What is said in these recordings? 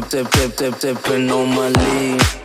dip, dip, dip, dip, dipping on my lean.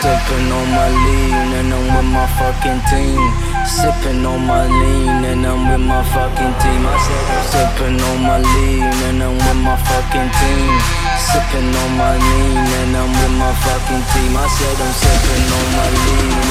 Sipping on my lean and I'm with my fucking team. Sipping on my lean and I'm with my fucking team. I said I'm sipping on my lean and I'm with my fucking team. Sipping on my lean and I'm with my fucking team. I said I'm sipping on my lean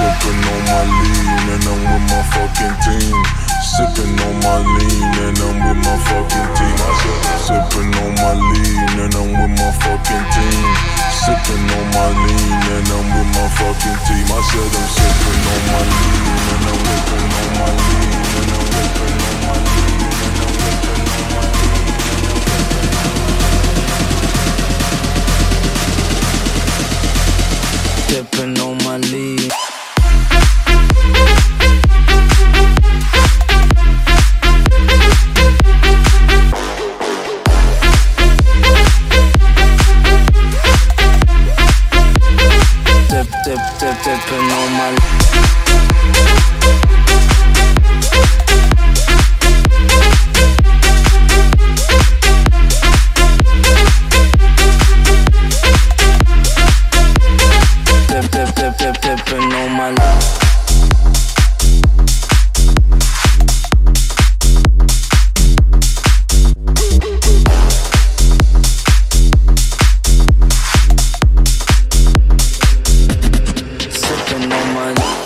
Sipping on my lean and I'm with my fucking team. Sipping on my lean and I'm with my fucking team. Sipping on my lean and I'm with my fucking team. Sipping on my lean and I'm with my fucking team. I said I'm sipping on my lean and I'm whipping on my lean and I'm whipping on my lean and I'm whipping on my lean. sipping on my leaf. Dip, te, te, te normal. No money.